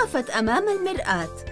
وقفت أمام المرآة.